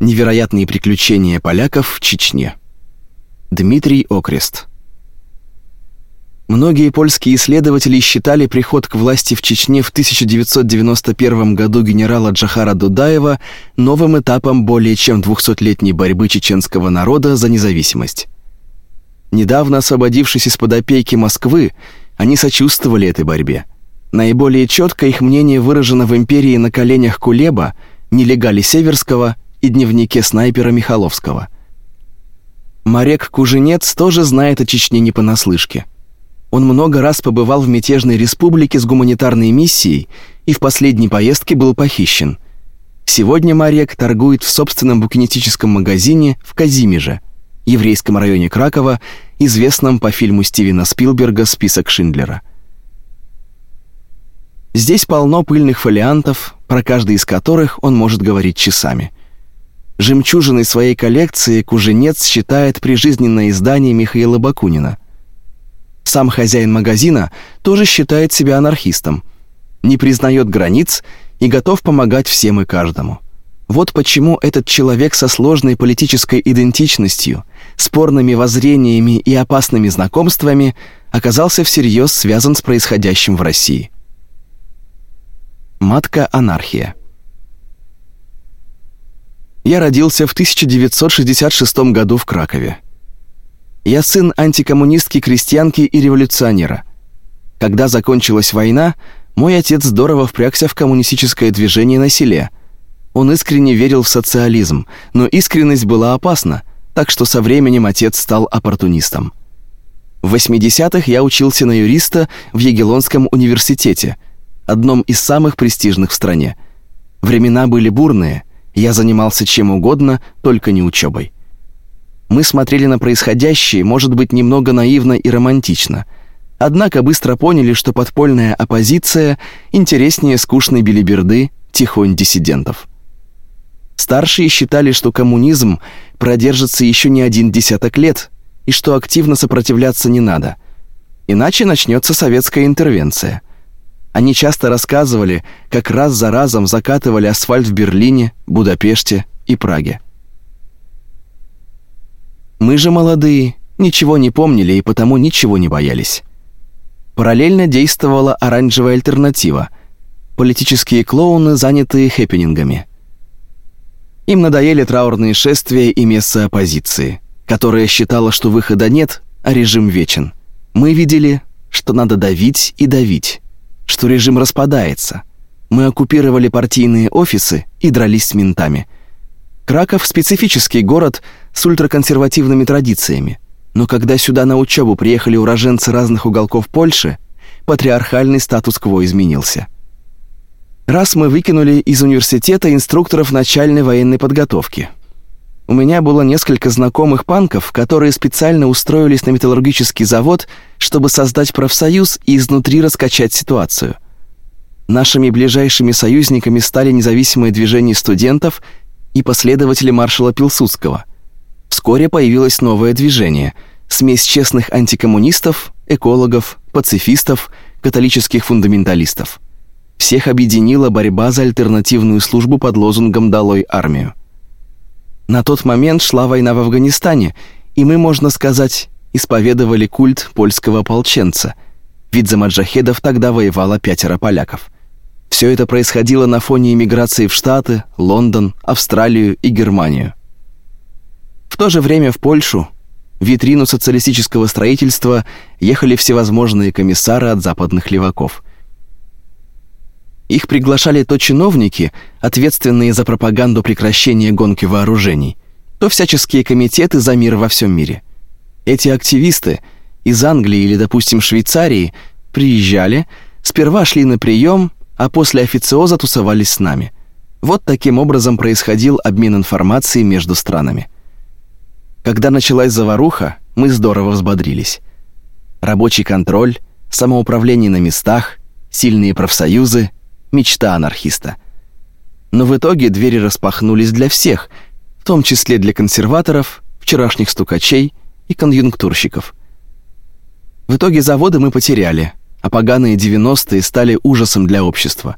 Невероятные приключения поляков в Чечне. Дмитрий Окрест. Многие польские исследователи считали приход к власти в Чечне в 1991 году генерала Джахара Дудаева новым этапом более чем 200-летней борьбы чеченского народа за независимость. Недавно освободившись из-под опеки Москвы, они сочувствовали этой борьбе. Наиболее четко их мнение выражено в империи на коленях Кулеба, нелегале Северского и дневнике снайпера Михаловского. Марек Куженец тоже знает о Чечне не понаслышке. Он много раз побывал в мятежной республике с гуманитарной миссией и в последней поездке был похищен. Сегодня Марек торгует в собственном букинистическом магазине в Казимеже, еврейском районе Кракова, известном по фильму Стивена Спилберга «Список Шиндлера». Здесь полно пыльных фолиантов, про каждый из которых он может говорить часами. Жемчужиной своей коллекции Куженец считает прижизненное издание Михаила Бакунина – сам хозяин магазина тоже считает себя анархистом, не признает границ и готов помогать всем и каждому. Вот почему этот человек со сложной политической идентичностью, спорными воззрениями и опасными знакомствами оказался всерьез связан с происходящим в России. Матка анархия. Я родился в 1966 году в Кракове. Я сын антикоммунистки крестьянки и революционера. Когда закончилась война, мой отец здорово впрягся в коммунистическое движение на селе. Он искренне верил в социализм, но искренность была опасна, так что со временем отец стал оппортунистом. В 80-х я учился на юриста в Егелонском университете, одном из самых престижных в стране. Времена были бурные, я занимался чем угодно, только не учебой. Мы смотрели на происходящее, может быть, немного наивно и романтично. Однако быстро поняли, что подпольная оппозиция интереснее скучной билиберды тихонь диссидентов. Старшие считали, что коммунизм продержится еще не один десяток лет и что активно сопротивляться не надо. Иначе начнется советская интервенция. Они часто рассказывали, как раз за разом закатывали асфальт в Берлине, Будапеште и Праге. Мы же молодые, ничего не помнили и потому ничего не боялись. Параллельно действовала оранжевая альтернатива. Политические клоуны, занятые хэппенингами. Им надоели траурные шествия и месса оппозиции, которая считала, что выхода нет, а режим вечен. Мы видели, что надо давить и давить, что режим распадается. Мы оккупировали партийные офисы и дрались с ментами – Краков специфический город с ультраконсервативными традициями. Но когда сюда на учебу приехали уроженцы разных уголков Польши, патриархальный статус-кво изменился. Раз мы выкинули из университета инструкторов начальной военной подготовки. У меня было несколько знакомых панков, которые специально устроились на металлургический завод, чтобы создать профсоюз и изнутри раскачать ситуацию. Нашими ближайшими союзниками стали независимые движения студентов и последователи маршала Пилсудского. Вскоре появилось новое движение – смесь честных антикоммунистов, экологов, пацифистов, католических фундаменталистов. Всех объединила борьба за альтернативную службу под лозунгом «Долой армию». На тот момент шла война в Афганистане, и мы, можно сказать, исповедовали культ польского ополченца, ведь за маджахедов тогда воевало пятеро поляков – все это происходило на фоне эмиграции в Штаты, Лондон, Австралию и Германию. В то же время в Польшу, в витрину социалистического строительства, ехали всевозможные комиссары от западных леваков. Их приглашали то чиновники, ответственные за пропаганду прекращения гонки вооружений, то всяческие комитеты за мир во всем мире. Эти активисты из Англии или, допустим, Швейцарии приезжали, сперва шли на прием, а после официоза тусовались с нами. Вот таким образом происходил обмен информацией между странами. Когда началась заваруха, мы здорово взбодрились. Рабочий контроль, самоуправление на местах, сильные профсоюзы, мечта анархиста. Но в итоге двери распахнулись для всех, в том числе для консерваторов, вчерашних стукачей и конъюнктурщиков. В итоге заводы мы потеряли, а поганые 90-е стали ужасом для общества.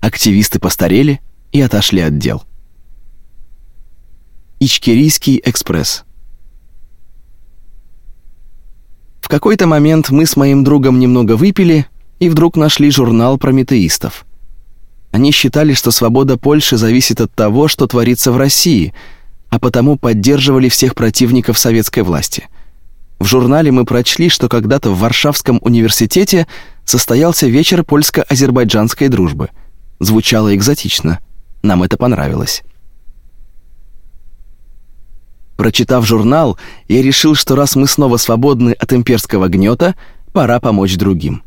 Активисты постарели и отошли от дел. Ичкерийский экспресс. В какой-то момент мы с моим другом немного выпили и вдруг нашли журнал прометеистов. Они считали, что свобода Польши зависит от того, что творится в России, а потому поддерживали всех противников советской власти. В журнале мы прочли, что когда-то в Варшавском университете состоялся вечер польско-азербайджанской дружбы. Звучало экзотично. Нам это понравилось. Прочитав журнал, я решил, что раз мы снова свободны от имперского гнета, пора помочь другим.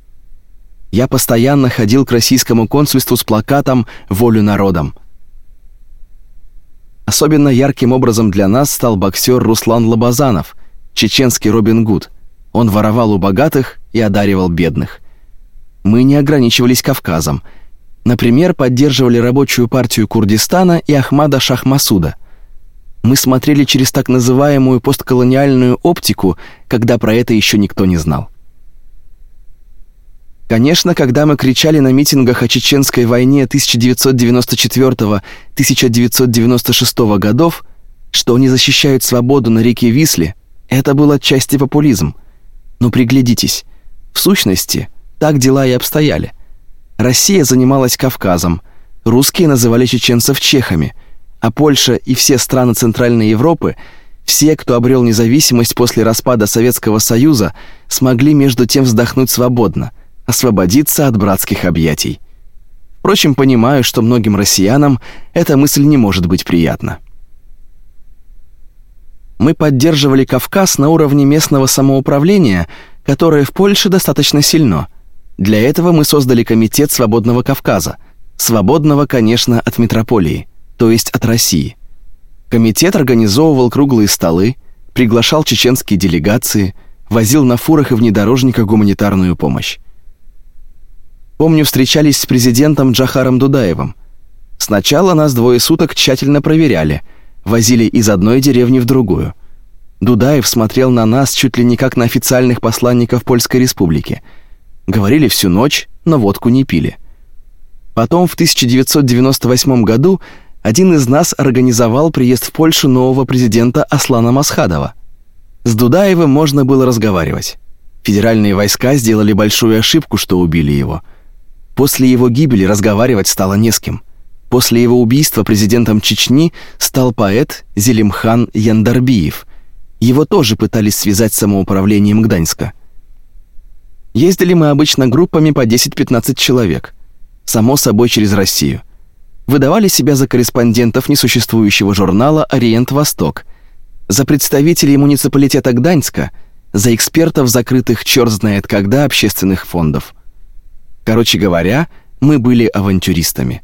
Я постоянно ходил к российскому консульству с плакатом «Волю народам». Особенно ярким образом для нас стал боксер Руслан Лобазанов, чеченский Робин Гуд. Он воровал у богатых и одаривал бедных. Мы не ограничивались Кавказом. Например, поддерживали рабочую партию Курдистана и Ахмада Шахмасуда – мы смотрели через так называемую постколониальную оптику, когда про это еще никто не знал. Конечно, когда мы кричали на митингах о чеченской войне 1994-1996 годов, что они защищают свободу на реке Висле, это был отчасти популизм. Но приглядитесь, в сущности, так дела и обстояли. Россия занималась Кавказом, русские называли чеченцев чехами – а Польша и все страны Центральной Европы, все, кто обрел независимость после распада Советского Союза, смогли между тем вздохнуть свободно, освободиться от братских объятий. Впрочем, понимаю, что многим россиянам эта мысль не может быть приятна. Мы поддерживали Кавказ на уровне местного самоуправления, которое в Польше достаточно сильно. Для этого мы создали комитет Свободного Кавказа, свободного, конечно, от метрополии то есть от России. Комитет организовывал круглые столы, приглашал чеченские делегации, возил на фурах и внедорожниках гуманитарную помощь. Помню, встречались с президентом Джахаром Дудаевым. Сначала нас двое суток тщательно проверяли, возили из одной деревни в другую. Дудаев смотрел на нас чуть ли не как на официальных посланников Польской Республики. Говорили всю ночь, но водку не пили. Потом в 1998 году один из нас организовал приезд в Польшу нового президента Аслана Масхадова. С Дудаевым можно было разговаривать. Федеральные войска сделали большую ошибку, что убили его. После его гибели разговаривать стало не с кем. После его убийства президентом Чечни стал поэт Зелимхан Яндарбиев. Его тоже пытались связать с самоуправлением Гданьска. Ездили мы обычно группами по 10-15 человек. Само собой через Россию – выдавали себя за корреспондентов несуществующего журнала «Ориент-Восток», за представителей муниципалитета Гданьска, за экспертов закрытых черт знает когда общественных фондов. Короче говоря, мы были авантюристами.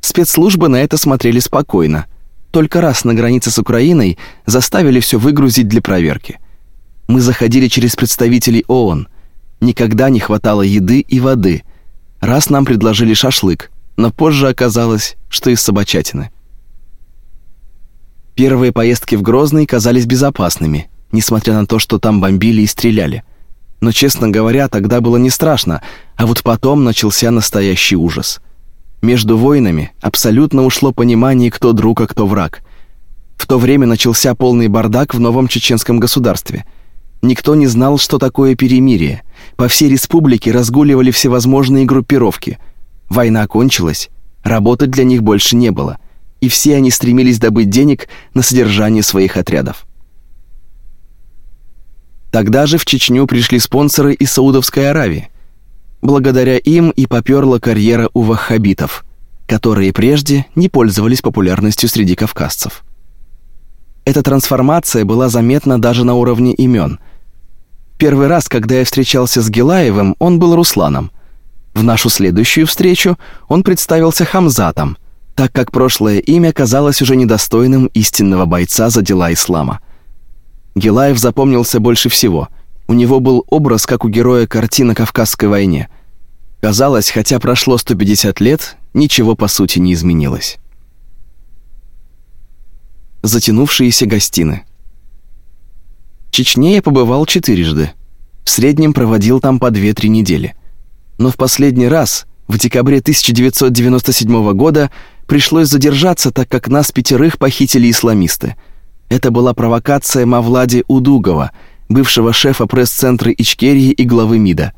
Спецслужбы на это смотрели спокойно. Только раз на границе с Украиной заставили все выгрузить для проверки. Мы заходили через представителей ООН. Никогда не хватало еды и воды. Раз нам предложили шашлык, но позже оказалось, что из собачатины. Первые поездки в Грозный казались безопасными, несмотря на то, что там бомбили и стреляли. Но, честно говоря, тогда было не страшно, а вот потом начался настоящий ужас. Между воинами абсолютно ушло понимание, кто друг, а кто враг. В то время начался полный бардак в новом чеченском государстве. Никто не знал, что такое перемирие. По всей республике разгуливали всевозможные группировки – Война кончилась, работы для них больше не было, и все они стремились добыть денег на содержание своих отрядов. Тогда же в Чечню пришли спонсоры из Саудовской Аравии. Благодаря им и попёрла карьера у ваххабитов, которые прежде не пользовались популярностью среди кавказцев. Эта трансформация была заметна даже на уровне имен. Первый раз, когда я встречался с Гилаевым, он был Русланом, в нашу следующую встречу он представился Хамзатом, так как прошлое имя казалось уже недостойным истинного бойца за дела ислама. Гилаев запомнился больше всего. У него был образ, как у героя картины Кавказской войне. Казалось, хотя прошло 150 лет, ничего по сути не изменилось. Затянувшиеся гостины. В Чечне я побывал четырежды. В среднем проводил там по 2-3 недели – но в последний раз, в декабре 1997 года, пришлось задержаться, так как нас пятерых похитили исламисты. Это была провокация Мавлади Удугова, бывшего шефа пресс-центра Ичкерии и главы МИДа.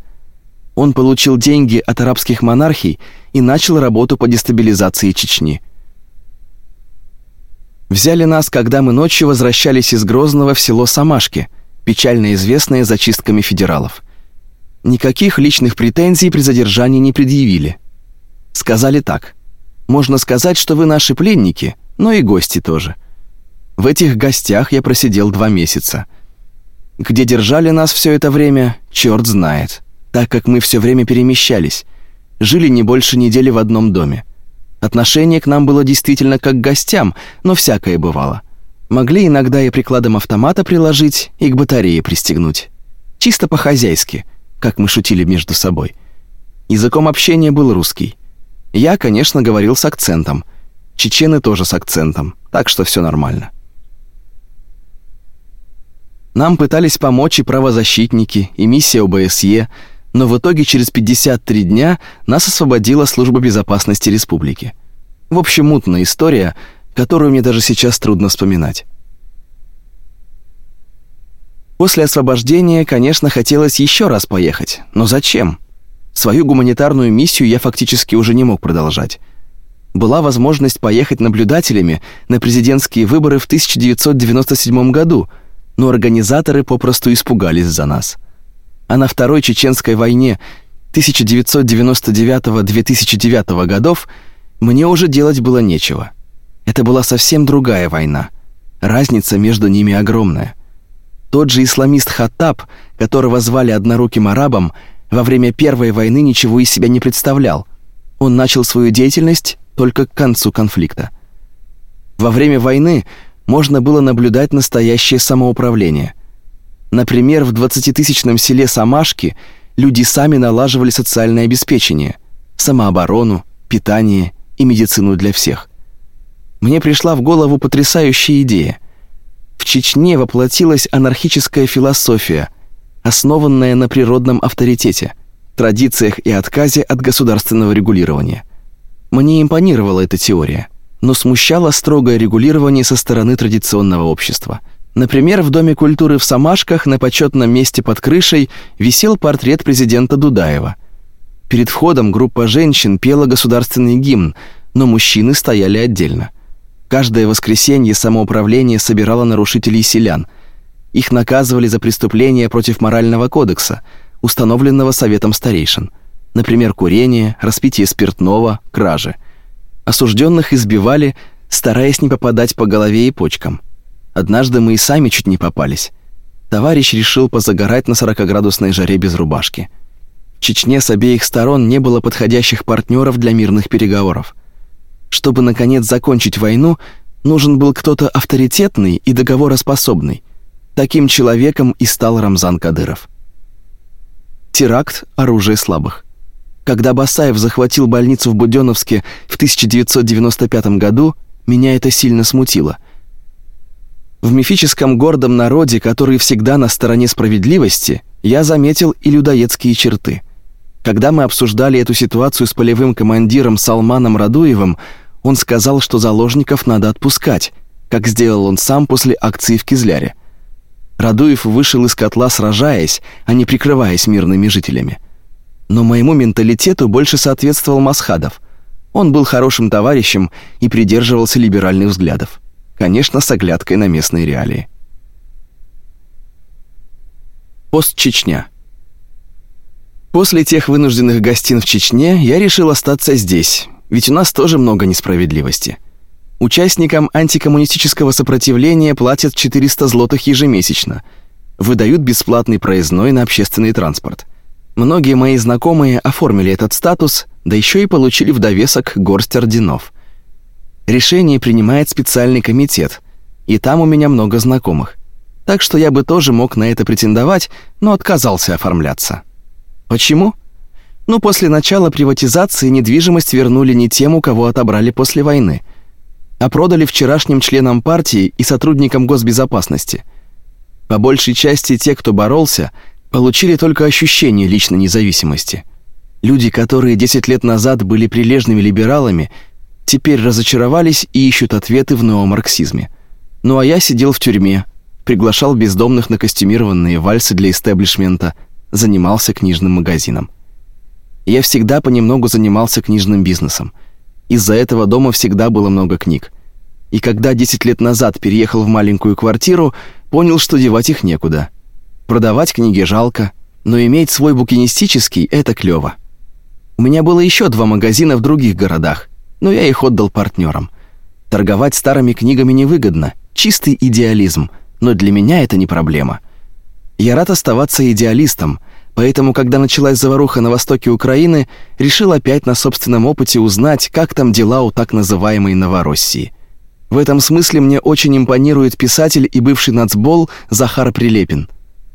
Он получил деньги от арабских монархий и начал работу по дестабилизации Чечни. Взяли нас, когда мы ночью возвращались из Грозного в село Самашки, печально известное зачистками федералов. Никаких личных претензий при задержании не предъявили. Сказали так: "Можно сказать, что вы наши пленники, но и гости тоже". В этих гостях я просидел два месяца. Где держали нас все это время, черт знает, так как мы все время перемещались, жили не больше недели в одном доме. Отношение к нам было действительно как к гостям, но всякое бывало. Могли иногда и прикладом автомата приложить, и к батарее пристегнуть. Чисто по-хозяйски, как мы шутили между собой. Языком общения был русский. Я, конечно, говорил с акцентом. Чечены тоже с акцентом, так что все нормально. Нам пытались помочь и правозащитники, и миссия ОБСЕ, но в итоге через 53 дня нас освободила служба безопасности республики. В общем, мутная история, которую мне даже сейчас трудно вспоминать. После освобождения, конечно, хотелось еще раз поехать, но зачем? Свою гуманитарную миссию я фактически уже не мог продолжать. Была возможность поехать наблюдателями на президентские выборы в 1997 году, но организаторы попросту испугались за нас а на Второй Чеченской войне 1999-2009 годов мне уже делать было нечего. Это была совсем другая война. Разница между ними огромная. Тот же исламист Хаттаб, которого звали одноруким арабом, во время Первой войны ничего из себя не представлял. Он начал свою деятельность только к концу конфликта. Во время войны можно было наблюдать настоящее самоуправление. Например, в 20-тысячном селе Самашки люди сами налаживали социальное обеспечение, самооборону, питание и медицину для всех. Мне пришла в голову потрясающая идея. В Чечне воплотилась анархическая философия, основанная на природном авторитете, традициях и отказе от государственного регулирования. Мне импонировала эта теория, но смущало строгое регулирование со стороны традиционного общества – Например, в Доме культуры в Самашках на почетном месте под крышей висел портрет президента Дудаева. Перед входом группа женщин пела государственный гимн, но мужчины стояли отдельно. Каждое воскресенье самоуправление собирало нарушителей селян. Их наказывали за преступления против морального кодекса, установленного Советом старейшин. Например, курение, распитие спиртного, кражи. Осужденных избивали, стараясь не попадать по голове и почкам. Однажды мы и сами чуть не попались. Товарищ решил позагорать на 40-градусной жаре без рубашки. В Чечне с обеих сторон не было подходящих партнеров для мирных переговоров. Чтобы наконец закончить войну, нужен был кто-то авторитетный и договороспособный. Таким человеком и стал Рамзан Кадыров. Теракт оружие слабых. Когда Басаев захватил больницу в Будённовске в 1995 году, меня это сильно смутило. В мифическом гордом народе, который всегда на стороне справедливости, я заметил и людоедские черты. Когда мы обсуждали эту ситуацию с полевым командиром Салманом Радуевым, он сказал, что заложников надо отпускать, как сделал он сам после акции в Кизляре. Радуев вышел из котла сражаясь, а не прикрываясь мирными жителями. Но моему менталитету больше соответствовал Масхадов. Он был хорошим товарищем и придерживался либеральных взглядов конечно, с оглядкой на местные реалии. Пост Чечня. После тех вынужденных гостин в Чечне я решил остаться здесь, ведь у нас тоже много несправедливости. Участникам антикоммунистического сопротивления платят 400 злотых ежемесячно, выдают бесплатный проездной на общественный транспорт. Многие мои знакомые оформили этот статус, да еще и получили в довесок горсть орденов – Решение принимает специальный комитет, и там у меня много знакомых. Так что я бы тоже мог на это претендовать, но отказался оформляться. Почему? Ну, после начала приватизации недвижимость вернули не тем, у кого отобрали после войны, а продали вчерашним членам партии и сотрудникам госбезопасности. По большей части те, кто боролся, получили только ощущение личной независимости. Люди, которые 10 лет назад были прилежными либералами, теперь разочаровались и ищут ответы в неомарксизме. Ну а я сидел в тюрьме, приглашал бездомных на костюмированные вальсы для истеблишмента, занимался книжным магазином. Я всегда понемногу занимался книжным бизнесом. Из-за этого дома всегда было много книг. И когда 10 лет назад переехал в маленькую квартиру, понял, что девать их некуда. Продавать книги жалко, но иметь свой букинистический это клёво. У меня было еще два магазина в других городах, но я их отдал партнерам. Торговать старыми книгами невыгодно, чистый идеализм, но для меня это не проблема. Я рад оставаться идеалистом, поэтому, когда началась заваруха на востоке Украины, решил опять на собственном опыте узнать, как там дела у так называемой Новороссии. В этом смысле мне очень импонирует писатель и бывший нацбол Захар Прилепин.